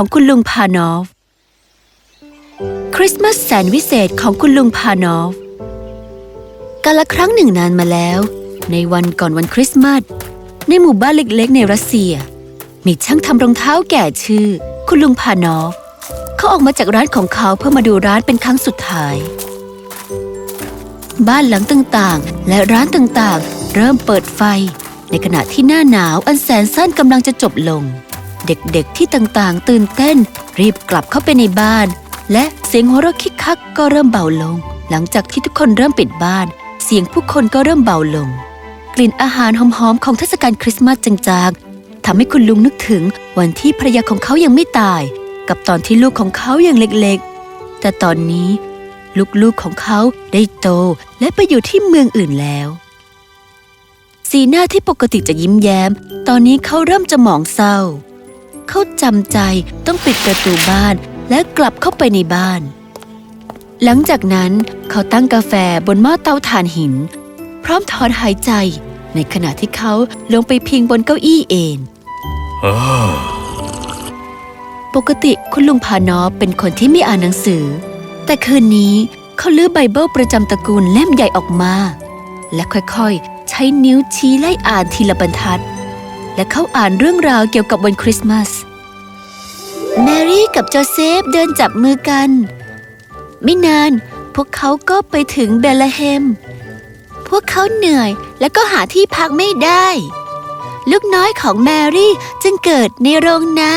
ของคุณลุงพานอฟ คริสต์มาสแสนวิเศษของคุณลุงพานอฟกาละครั้งหนึ่งนานมาแล้ว ในวันก่อนวันคริสต์มาสในหมู่บ้านเล็กๆ ในรัสเซีย มีช่างทำรองเท้าแก่ชื่อ คุณลุงพานอฟ เขาออกมาจากร้านของเขาเพื่อมาดูร้านเป็นครั้งสุดท้าย บ้านหลังต่างๆ และร้านต่างๆ เริ่มเปิดไฟ ในขณะที่หน้าหนาวอันแสนสั้นกำลังจะจบลง เด็กๆที่ต่างๆ ตื่นเต้น รีบกลับเข้าไปในบ้าน และเสียงหัวเราะคิกคักก็เริ่มเบาลง หลังจากที่ทุกคนเริ่มปิดบ้าน เสียงผู้คนก็เริ่มเบาลง กลิ่นอาหารหอมๆของเทศกาลคริสต์มาสจางๆทำให้คุณลุงนึกถึงวันที่ภรรยาของเขายังไม่ตาย กับตอนที่ลูกของเขายังเล็กๆ แต่ตอนนี้ ลูกๆของเขาได้โตและไปอยู่ที่เมืองอื่นแล้วสีหน้าที่ปกติจะยิ้มแย้ม ตอนนี้เขาเริ่มจะหมองเศร้า เขาจำใจต้องปิดประตูบ้านและกลับเข้าไปในบ้าน หลังจากนั้นเขาตั้งกาแฟบนหม้อเตาถ่านหิน พร้อมถอนหายใจในขณะที่เขาลงไปพิงบนเก้าอี้เองเออปกติคุณลุงพานอฟเป็นคนที่ไม่อ่านหนังสือ แต่คืนนี้เขาลื้อไบเบิลประจำตระกูลเล่มใหญ่ออกมา และค่อยๆ ใช้นิ้วชี้ไล่อ่านทีละบรรทัด และเขาอ่านเรื่องราวเกี่ยวกับวันคริสต์มาส แมรี่กับโจเซฟเดินจับมือกัน ไม่นานพวกเขาก็ไปถึงเบธเลเฮม พวกเขาเหนื่อยและก็หาที่พักไม่ได้ ลูกน้อยของแมรี่จึงเกิดในโรงนา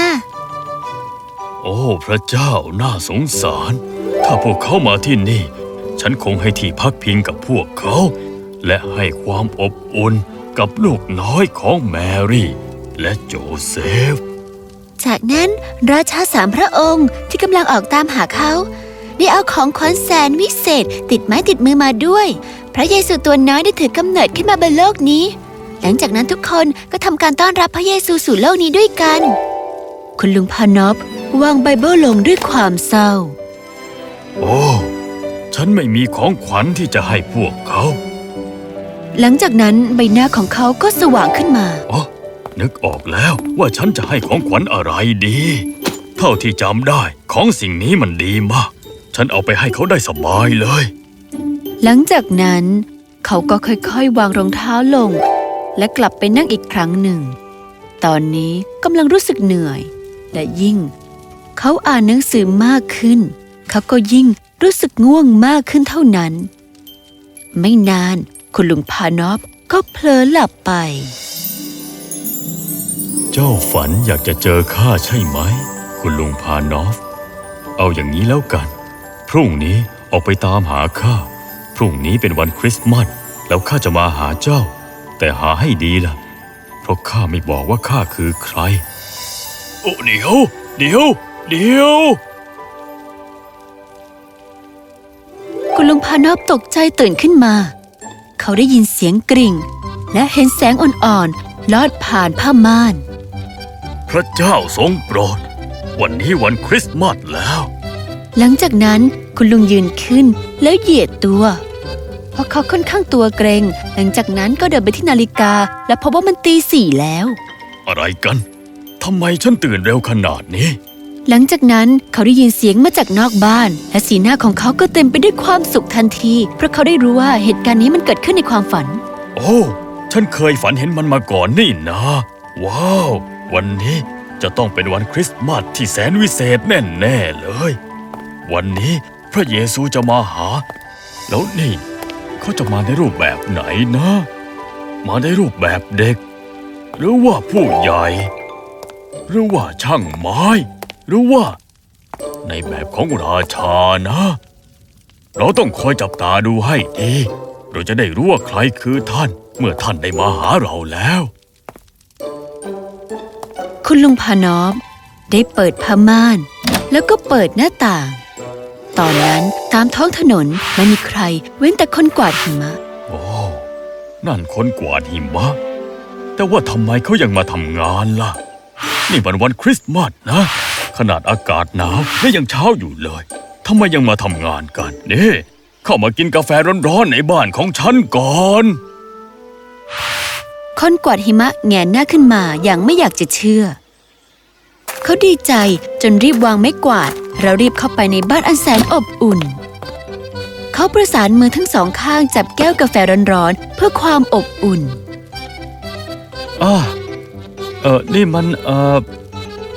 โอ้พระเจ้าน่าสงสาร ถ้าพวกเขามาที่นี่ ฉันคงให้ที่พักพิงกับพวกเขา และให้ความอบอุ่นกับลูกน้อยของแมรี่ และโจเซฟ จากนั้นราชาสามพระองค์ที่กำลังออกตามหาเขาได้เอาของขวัญแสนวิเศษ ติดไม้ติดมือมาด้วย พระเยซูตัวน้อยได้ถือกำเนิดขึ้นมาบนโลกนี้ หลังจากนั้นทุกคนก็ทำการต้อนรับพระเยซูสู่โลกนี้ด้วยกัน คุณลุงพานอฟวางไบเบิลลงด้วยความเศร้า โอ้ ฉันไม่มีของขวัญที่จะให้พวกเขา หลังจากนั้นใบหน้าของเขาก็สว่างขึ้นมา อ๋อ นึกออกแล้วว่าฉันจะให้ของขวัญอะไรดี เท่าที่จำได้ของสิ่งนี้มันดีมาก ฉันเอาไปให้เขาได้สบายเลย หลังจากนั้น เขาก็ค่อยๆ วางรองเท้าลง และกลับไปนั่งอีกครั้งหนึ่ง ตอนนี้กำลังรู้สึกเหนื่อย และยิ่ง เขาอ่านหนังสือมากขึ้น เขาก็ยิ่งรู้สึกง่วงมากขึ้นเท่านั้น ไม่นานคุณลุงพานอฟก็เพลอหลับไป จ้าฝันอยากจะเจอข้าใช่ไหม คุณลุงพานอฟ เอาอย่างนี้แล้วกัน พรุ่งนี้ออกไปตามหาข้า พรุ่งนี้เป็นวันคริสต์มาสแล้วข้าจะมาหาเจ้า แต่หาให้ดีล่ะ เพราะข้าไม่บอกว่าข้าคือใคร โอ้เดี๋ยวเดี๋ยวเดี๋ยว คุณลุงพานอฟตกใจตื่นขึ้นมา เขาได้ยินเสียงกริ่ง และเห็นแสงอ่อนๆลอดผ่านผ้าม่าน พระเจ้าทรงโปรด วันนี้วันคริสต์มาสแล้ว หลังจากนั้นคุณลุงยืนขึ้นแล้วเหยียดตัวเพราะเขาค่อนข้างตัวเกรง หลังจากนั้นก็เดินไปที่นาฬิกา และพบว่ามันตีสี่แล้ว อะไรกันทำไมฉันตื่นเร็วขนาดนี้ หลังจากนั้นเขาได้ยินเสียงมาจากนอกบ้าน และสีหน้าของเขาก็เต็มไปด้วยความสุขทันที เพราะเขาได้รู้ว่าเหตุการณ์นี้มันเกิดขึ้นในความฝัน โอ้ ฉันเคยฝันเห็นมันมาก่อนนี่นะ ว้าว วันนี้จะต้องเป็นวันคริสต์มาสที่แสนวิเศษแน่ๆเลย วันนี้พระเยซูจะมาหา แล้วนี่ เขาจะมาในรูปแบบไหนนะ มาในรูปแบบเด็ก หรือว่าผู้ใหญ่ หรือว่าช่างไม้ หรือว่า ในแบบของราชานะ เราต้องคอยจับตาดูให้ดี เราจะได้รู้ว่าใครคือท่านเมื่อท่านได้มาหาเราแล้ว คุณลุงพานอฟได้เปิดผ้าม่าน แล้วก็เปิดหน้าต่าง ตอนนั้นตามท้องถนนไม่มีใครเว้นแต่คนกวาดหิมะ โอ้นั่นคนกวาดหิมะ แต่ว่าทำไมเขายังมาทำงานล่ะ นี่มันวันคริสต์มาสนะ ขนาดอากาศหนาวและยังเช้าอยู่เลยทำไมยังมาทำงานกันนี่เข้ามากินกาแฟร้อนๆในบ้านของฉันก่อน คนกวาดหิมะแงนหน้าขึ้นมาอย่างไม่อยากจะเชื่อ เขาดีใจจนรีบวางไม้กวาดแล้วรีบเข้าไปในบ้านอันแสนอบอุ่น เขาประสานมือทั้งสองข้างจับแก้วกาแฟร้อนๆ เพื่อความอบอุ่นอ่าเออนี่มันเออ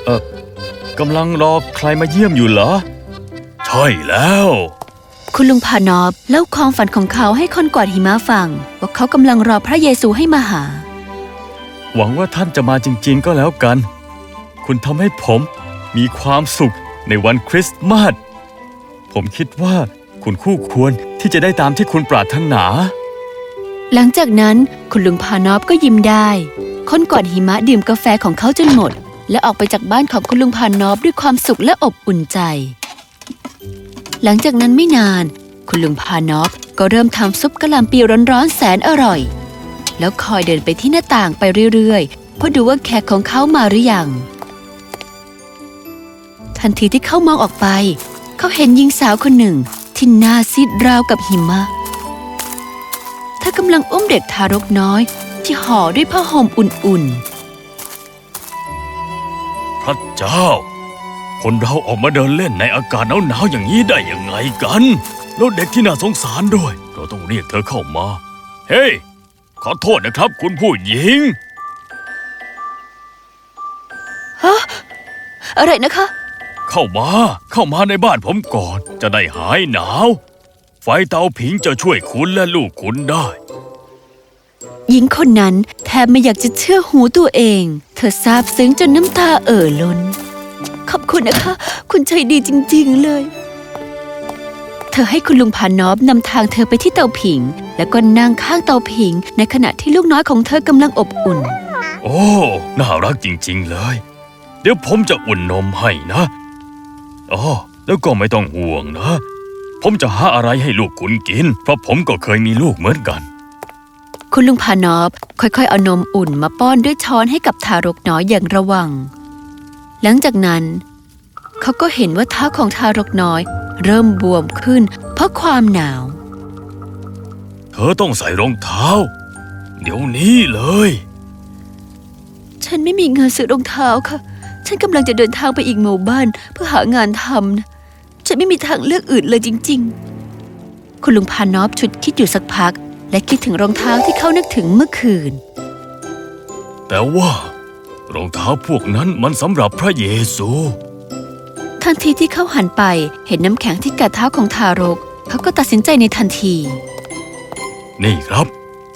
เออกำลังรอใครมาเยี่ยมอยู่เหรอ ใช่แล้ว คุณลุงพานอบเล่าความฝันของเขาให้คนกวาดหิมะฟัง ว่าเขากำลังรอพระเยซูให้มาหา หวังว่าท่านจะมาจริงๆก็แล้วกัน คุณทำให้ผมมีความสุขในวันคริสต์มาส ผมคิดว่าคุณคู่ควรที่จะได้ตามที่คุณปรารถนา หลังจากนั้นคุณลุงพานอบก็ยิ้มได้ คนกวาดหิมะดื่มกาแฟของเขาจนหมด และออกไปจากบ้านของคุณลุงพานอบด้วยความสุขและอบอุ่นใจ หลังจากนั้นไม่นาน คุณลุงพานอบก็เริ่มทำซุปกะหล่ำปีร้อนๆแสนอร่อย แล้วคอยเดินไปที่หน้าต่างไปเรื่อยๆเพื่อดูว่าแขกของเขามาหรือยัง ทันทีที่เขามองออกไป เขาเห็นหญิงสาวคนหนึ่ง ที่หน้าซีดราวกับหิมะเธอกำลังอุ้มเด็กทารกน้อย ที่ห่อด้วยผ้าห่มอุ่นๆ พระเจ้า คนเราออกมาเดินเล่นในอากาศหนาวๆอย่างนี้ได้ยังไงกัน แล้วเด็กที่น่าสงสารด้วย เราต้องเรียกเธอเข้ามา เฮ้ย ขอโทษนะครับ คุณผู้หญิงๆฮะ อะไรนะคะ เข้ามา เข้ามาในบ้านผมก่อน จะได้หายหนาว ไฟเตาผิงจะช่วยคุณและลูกคุณได้ หญิงคนนั้นแทบไม่อยากจะเชื่อหูตัวเอง เธอซาบซึ้งจนน้ำตาเอ่อล้น ขอบคุณนะคะ คุณใจดีจริง ๆ เลย เธอให้คุณลุงพานอบนำทางเธอไปที่เตาผิง แล้วก็นั่งข้างเตาผิง ในขณะที่ลูกน้อยของเธอกำลังอบอุ่น โอ้ น่ารักจริงๆเลย เดี๋ยวผมจะอุ่นนมให้นะอ๋อแล้วก็ไม่ต้องห่วงนะ ผมจะหาอะไรให้ลูกคุณกิน เพราะผมก็เคยมีลูกเหมือนกัน คุณลุงพานอบค่อยๆเอานมอุ่นมาป้อนด้วยช้อนให้กับทารกน้อยอย่างระวัง หลังจากนั้น เขาก็เห็นว่าเท้าของทารกน้อย เริ่มบวมขึ้นเพราะความหนาว เธอต้องใส่รองเท้า เดี๋ยวนี้เลย ฉันไม่มีเงินซื้อรองเท้าค่ะ ฉันกำลังจะเดินทางไปอีกหมู่บ้านเพื่อหางานทำนะฉันไม่มีทางเลือกอื่นเลยจริง ๆ คุณลุงพานอบชุดคิดอยู่สักพัก และคิดถึงรองเท้าที่เขานึกถึงเมื่อคืน แต่ว่ารองเท้าพวกนั้นมันสำหรับพระเยซู ทันทีที่เขาหันไปเห็นน้ำแข็งที่กัดเท้าของทารก เขาก็ตัดสินใจในทันที นี่ครับ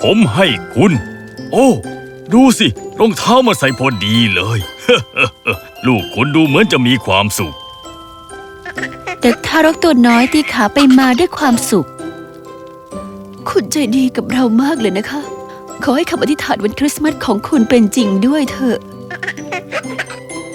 ผมให้คุณ โอ้ ดูสิรองเท้ามาใส่พอดีเลย ลูกคุณดูเหมือนจะมีความสุขเด็กทารกตัวน้อยตีขาไปมาด้วยความสุข คุณใจดีกับเรามากเลยนะคะ ขอให้คำอธิษฐานวันคริสต์มาสของคุณเป็นจริงด้วยเถอะ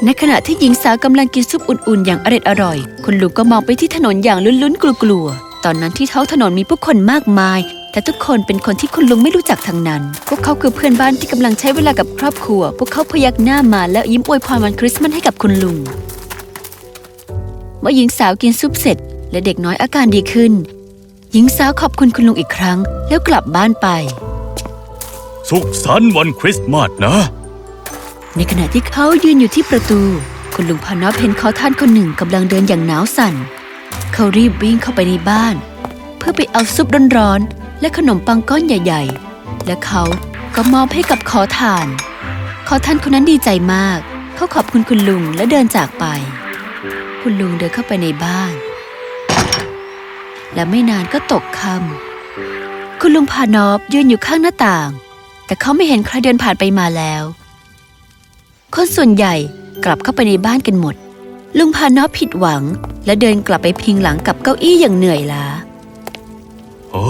ในขณะที่หญิงสาวกำลังกินซุปอุ่นๆ อย่างอร็ดอร่อย คุณลุงก็มองไปที่ถนนอย่างลุ้นๆ กลัวๆ ตอนนั้นที่เท้องถนนมีผู้คนมากมาย แต่ทุกคนเป็นคนที่คุณลุงไม่รู้จักทั้งนั้น พวกเขาคือเพื่อนบ้านที่กำลังใช้เวลากับครอบครัว พวกเขาพยักหน้ามาและยิ้มอวยพรวันคริสต์มาสให้กับคุณลุง เมื่อหญิงสาวกินซุปเสร็จ และเด็กน้อยอาการดีขึ้น หญิงสาวขอบคุณคุณลุงอีกครั้ง แล้วกลับบ้านไป สุขสันต์วันคริสต์มาสนะ ในขณะที่เขายืนอยู่ที่ประตู คุณลุงพานอบเห็นขอทานคนหนึ่งกำลังเดินอย่างหนาวสั่น เขารีบวิ่งเข้าไปในบ้าน เพื่อไปเอาซุปร้อนๆและขนมปังก้อนใหญ่ ๆ และเขาก็มอบให้กับขอทาน ขอทานคนนั้นดีใจมาก เขาขอบคุณคุณลุงและเดินจากไป คุณลุงเดินเข้าไปในบ้าน และไม่นานก็ตกค่ำคุณลุงพานอบยืนอยู่ข้างหน้าต่าง แต่เขาไม่เห็นใครเดินผ่านไปมาแล้ว คนส่วนใหญ่กลับเข้าไปในบ้านกันหมด ลุงพานอบผิดหวัง และเดินกลับไปพิงหลังกับเก้าอี้อย่างเหนื่อยล้าโอ้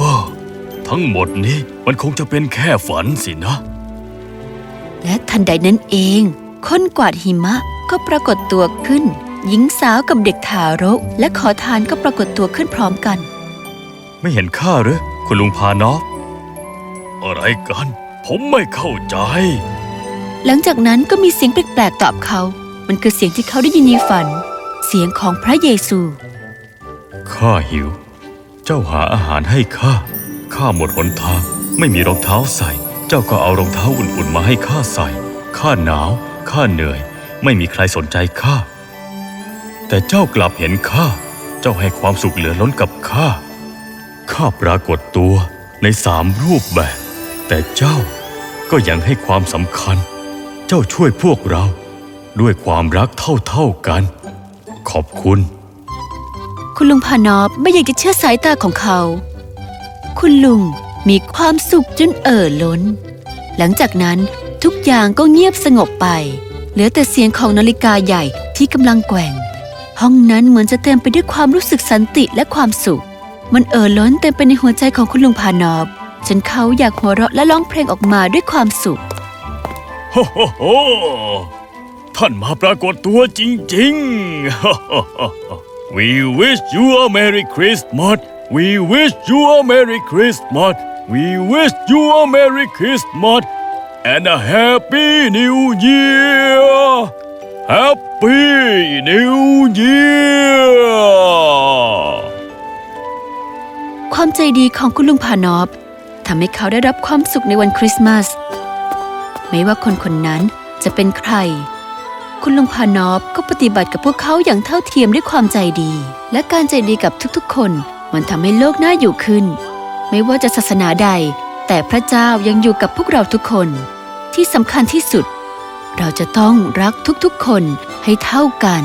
ทั้งหมดนี้มันคงจะเป็นแค่ฝันสินะ และทันใดนั้นเอง คนกวาดหิมะก็ปรากฏตัวขึ้น หญิงสาวกับเด็กทารก และขอทานก็ปรากฏตัวขึ้นพร้อมกัน ไม่เห็นข้าหรือคุณลุงพานอฟอะไรกัน ผมไม่เข้าใจ หลังจากนั้นก็มีเสียงแปลกๆตอบเขา มันคือเสียงที่เขาได้ยินในฝัน เสียงของพระเยซู ข้าหิว เจ้าหาอาหารให้ข้า ข้าหมดหนทาง ไม่มีรองเท้าใส่ เจ้าก็เอารองเท้าอุ่นๆมาให้ข้าใส่ ข้าหนาว ข้าเหนื่อย ไม่มีใครสนใจข้า แต่เจ้ากลับเห็นข้า เจ้าให้ความสุขเหลือล้นกับข้า ข้าปรากฏตัวในสามรูปแบบ แต่เจ้าก็ยังให้ความสำคัญเจ้าช่วยพวกเรา ด้วยความรักเท่าๆกัน ขอบคุณ คุณลุงพานอบไม่อยากจะเชื่อสายตาของเขา คุณลุงมีความสุขจนเอ่อล้น หลังจากนั้นทุกอย่างก็เงียบสงบไป เหลือแต่เสียงของนาฬิกาใหญ่ที่กำลังแกว่ง ห้องนั้นเหมือนจะเต็มไปด้วยความรู้สึกสันติและความสุข มันเอ่อล้นเต็มไปในหัวใจของคุณลุงพานอบจนเขาอยากหัวเราะและร้องเพลงออกมาด้วยความสุข โฮโฮโฮท่านมาปรากฏตัวจริงๆ We wish you a Merry Christmas We wish you a Merry Christmas We wish you a Merry Christmas and a Happy New Year Happy New Year ความใจดีของคุณลุงพานอบทำให้เขาได้รับความสุขในวันคริสต์มาส ไม่ว่าคนคนนั้นจะเป็นใคร คุณลุงพานอบก็ปฏิบัติกับพวกเขาอย่างเท่าเทียมด้วยความใจดี และการใจดีกับทุกๆ คน มันทำให้โลกน่าอยู่ขึ้น ไม่ว่าจะศาสนาใด แต่พระเจ้ายังอยู่กับพวกเราทุกคน ที่สำคัญที่สุด เราจะต้องรักทุกๆ คนให้เท่ากัน